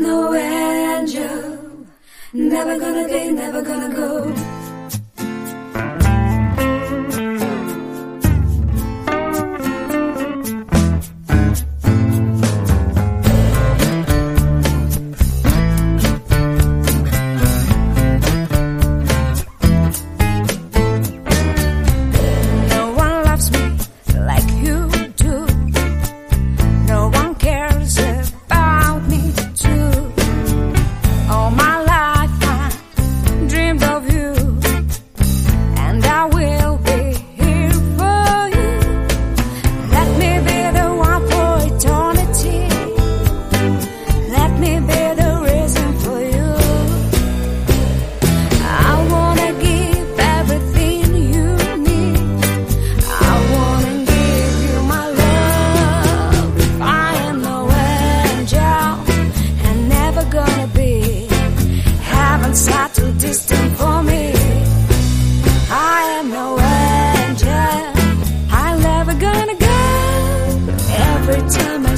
No angel, never gonna be, never gonna go.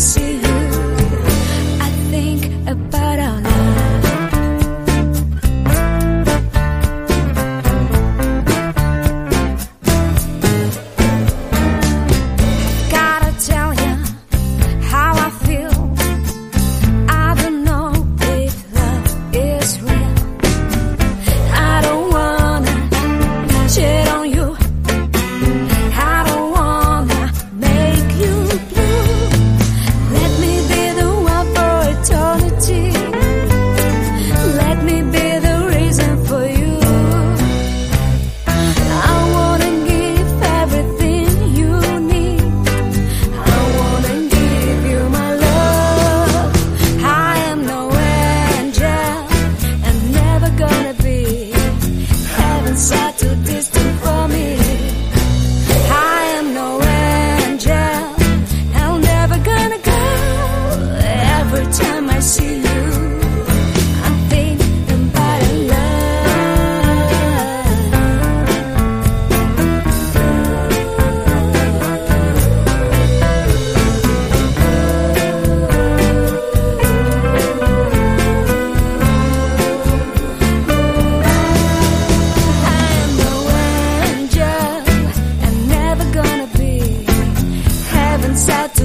see inside